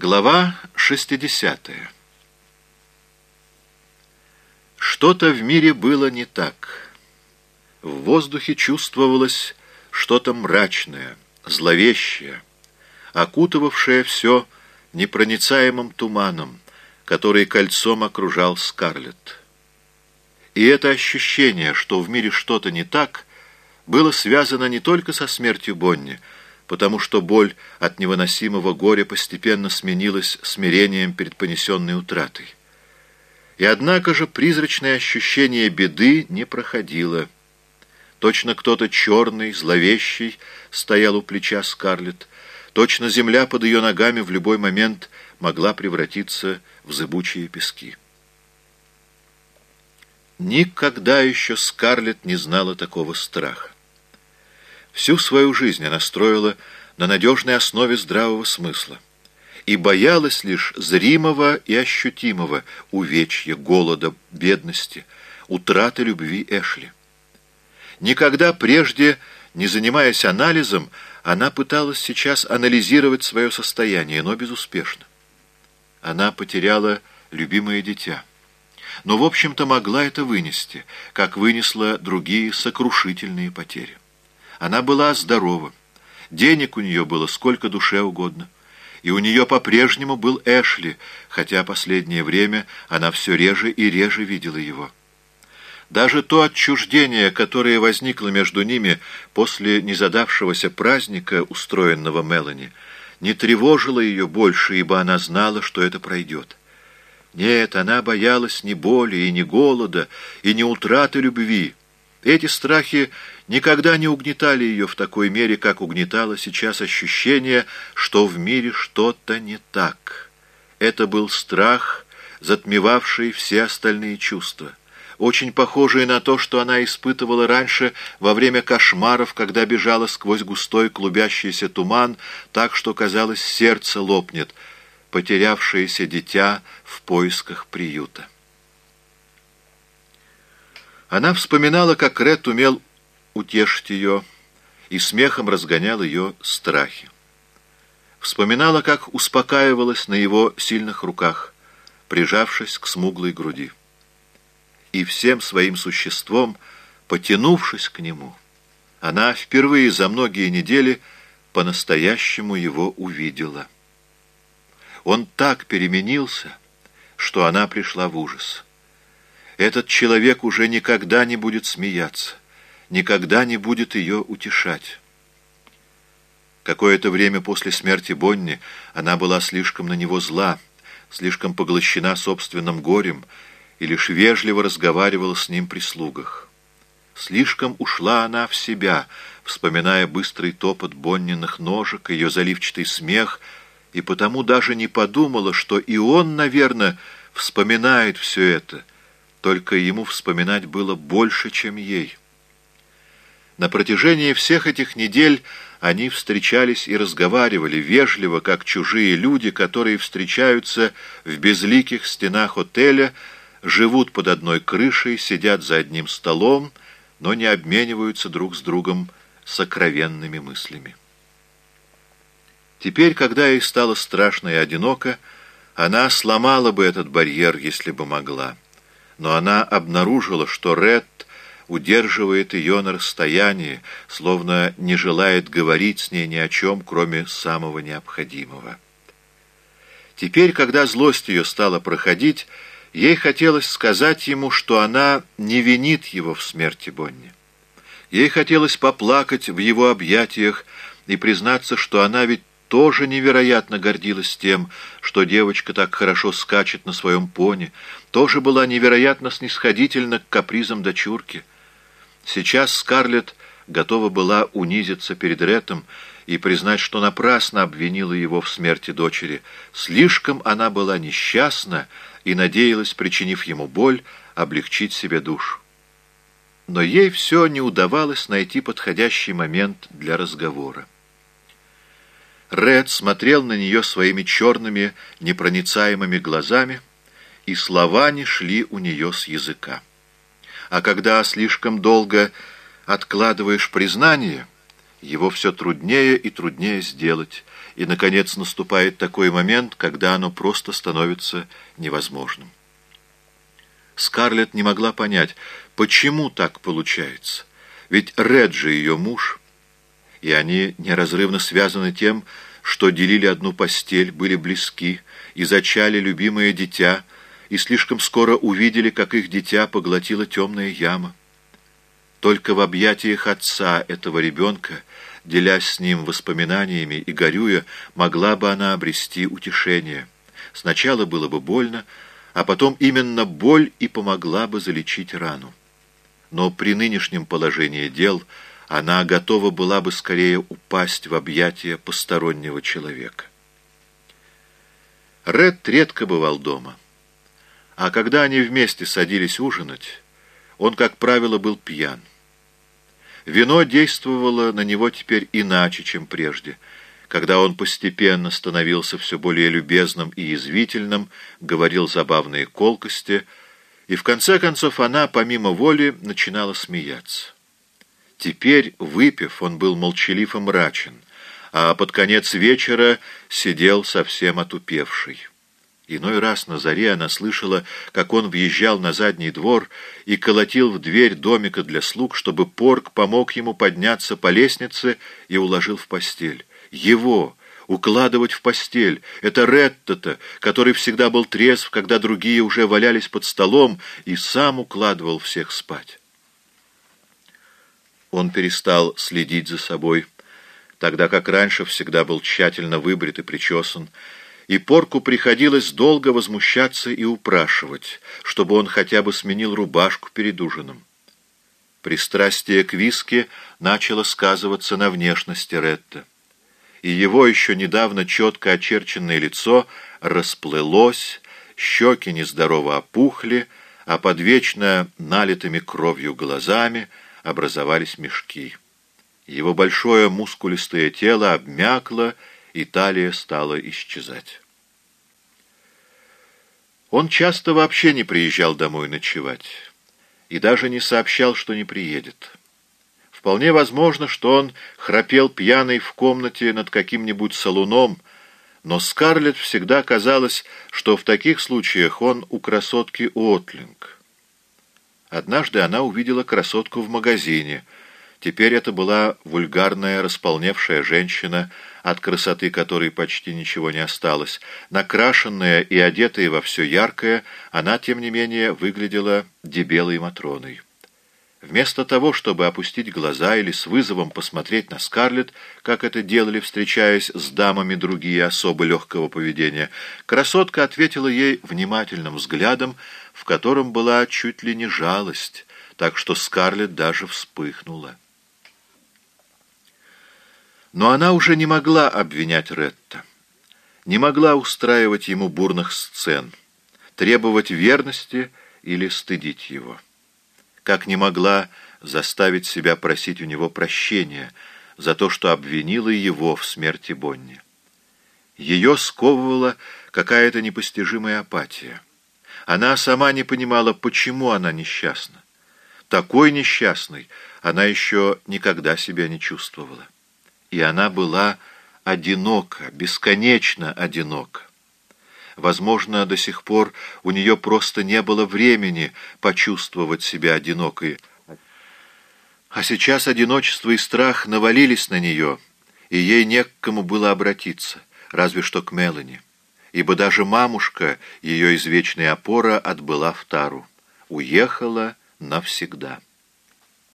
Глава 60 Что-то в мире было не так. В воздухе чувствовалось что-то мрачное, зловещее, окутывавшее все непроницаемым туманом, который кольцом окружал Скарлетт. И это ощущение, что в мире что-то не так, было связано не только со смертью Бонни, потому что боль от невыносимого горя постепенно сменилась смирением перед понесенной утратой. И однако же призрачное ощущение беды не проходило. Точно кто-то черный, зловещий стоял у плеча Скарлетт, точно земля под ее ногами в любой момент могла превратиться в зыбучие пески. Никогда еще Скарлетт не знала такого страха. Всю свою жизнь она строила на надежной основе здравого смысла и боялась лишь зримого и ощутимого увечья, голода, бедности, утраты любви Эшли. Никогда прежде, не занимаясь анализом, она пыталась сейчас анализировать свое состояние, но безуспешно. Она потеряла любимое дитя. Но, в общем-то, могла это вынести, как вынесла другие сокрушительные потери. Она была здорова. Денег у нее было сколько душе угодно. И у нее по-прежнему был Эшли, хотя последнее время она все реже и реже видела его. Даже то отчуждение, которое возникло между ними после незадавшегося праздника, устроенного Мелани, не тревожило ее больше, ибо она знала, что это пройдет. Нет, она боялась ни боли и ни голода, и ни утраты любви. Эти страхи никогда не угнетали ее в такой мере, как угнетало сейчас ощущение, что в мире что-то не так. Это был страх, затмевавший все остальные чувства, очень похожий на то, что она испытывала раньше во время кошмаров, когда бежала сквозь густой клубящийся туман, так что, казалось, сердце лопнет, потерявшееся дитя в поисках приюта. Она вспоминала, как Ред умел утешить ее и смехом разгонял ее страхи. Вспоминала, как успокаивалась на его сильных руках, прижавшись к смуглой груди. И всем своим существом, потянувшись к нему, она впервые за многие недели по-настоящему его увидела. Он так переменился, что она пришла в ужас. Этот человек уже никогда не будет смеяться никогда не будет ее утешать. Какое-то время после смерти Бонни она была слишком на него зла, слишком поглощена собственным горем и лишь вежливо разговаривала с ним при слугах. Слишком ушла она в себя, вспоминая быстрый топот Бонниных ножек, ее заливчатый смех, и потому даже не подумала, что и он, наверное, вспоминает все это, только ему вспоминать было больше, чем ей. На протяжении всех этих недель они встречались и разговаривали вежливо, как чужие люди, которые встречаются в безликих стенах отеля, живут под одной крышей, сидят за одним столом, но не обмениваются друг с другом сокровенными мыслями. Теперь, когда ей стало страшно и одиноко, она сломала бы этот барьер, если бы могла. Но она обнаружила, что Ред удерживает ее на расстоянии, словно не желает говорить с ней ни о чем, кроме самого необходимого. Теперь, когда злость ее стала проходить, ей хотелось сказать ему, что она не винит его в смерти Бонни. Ей хотелось поплакать в его объятиях и признаться, что она ведь тоже невероятно гордилась тем, что девочка так хорошо скачет на своем пони, тоже была невероятно снисходительна к капризам дочурки. Сейчас Скарлетт готова была унизиться перед Реттом и признать, что напрасно обвинила его в смерти дочери. Слишком она была несчастна и надеялась, причинив ему боль, облегчить себе душу. Но ей все не удавалось найти подходящий момент для разговора. Ред смотрел на нее своими черными, непроницаемыми глазами, и слова не шли у нее с языка а когда слишком долго откладываешь признание, его все труднее и труднее сделать, и, наконец, наступает такой момент, когда оно просто становится невозможным. Скарлетт не могла понять, почему так получается. Ведь Ред же ее муж, и они неразрывно связаны тем, что делили одну постель, были близки и зачали любимое дитя, и слишком скоро увидели, как их дитя поглотила темная яма. Только в объятиях отца этого ребенка, делясь с ним воспоминаниями и горюя, могла бы она обрести утешение. Сначала было бы больно, а потом именно боль и помогла бы залечить рану. Но при нынешнем положении дел она готова была бы скорее упасть в объятия постороннего человека. Ред редко бывал дома. А когда они вместе садились ужинать, он, как правило, был пьян. Вино действовало на него теперь иначе, чем прежде, когда он постепенно становился все более любезным и язвительным, говорил забавные колкости, и в конце концов она, помимо воли, начинала смеяться. Теперь, выпив, он был молчалив и мрачен, а под конец вечера сидел совсем отупевший. Иной раз на заре она слышала, как он въезжал на задний двор и колотил в дверь домика для слуг, чтобы Порк помог ему подняться по лестнице и уложил в постель. Его укладывать в постель. Это Ретта-то, который всегда был трезв, когда другие уже валялись под столом, и сам укладывал всех спать. Он перестал следить за собой, тогда как раньше всегда был тщательно выбрит и причесан, и Порку приходилось долго возмущаться и упрашивать, чтобы он хотя бы сменил рубашку перед ужином. Пристрастие к виске начало сказываться на внешности Ретта, и его еще недавно четко очерченное лицо расплылось, щеки нездорово опухли, а под вечно налитыми кровью глазами образовались мешки. Его большое мускулистое тело обмякло и талия стала исчезать. Он часто вообще не приезжал домой ночевать и даже не сообщал, что не приедет. Вполне возможно, что он храпел пьяный в комнате над каким-нибудь салуном, но Скарлетт всегда казалось, что в таких случаях он у красотки Уотлинг. Однажды она увидела красотку в магазине — Теперь это была вульгарная, располневшая женщина, от красоты которой почти ничего не осталось. Накрашенная и одетая во все яркое, она, тем не менее, выглядела дебелой Матроной. Вместо того, чтобы опустить глаза или с вызовом посмотреть на Скарлетт, как это делали, встречаясь с дамами другие особо легкого поведения, красотка ответила ей внимательным взглядом, в котором была чуть ли не жалость, так что Скарлетт даже вспыхнула. Но она уже не могла обвинять Ретта, не могла устраивать ему бурных сцен, требовать верности или стыдить его. Как не могла заставить себя просить у него прощения за то, что обвинила его в смерти Бонни. Ее сковывала какая-то непостижимая апатия. Она сама не понимала, почему она несчастна. Такой несчастной она еще никогда себя не чувствовала и она была одинока, бесконечно одинока. Возможно, до сих пор у нее просто не было времени почувствовать себя одинокой. А сейчас одиночество и страх навалились на нее, и ей не к кому было обратиться, разве что к Мелани, ибо даже мамушка, ее извечная опора, отбыла в тару, уехала навсегда.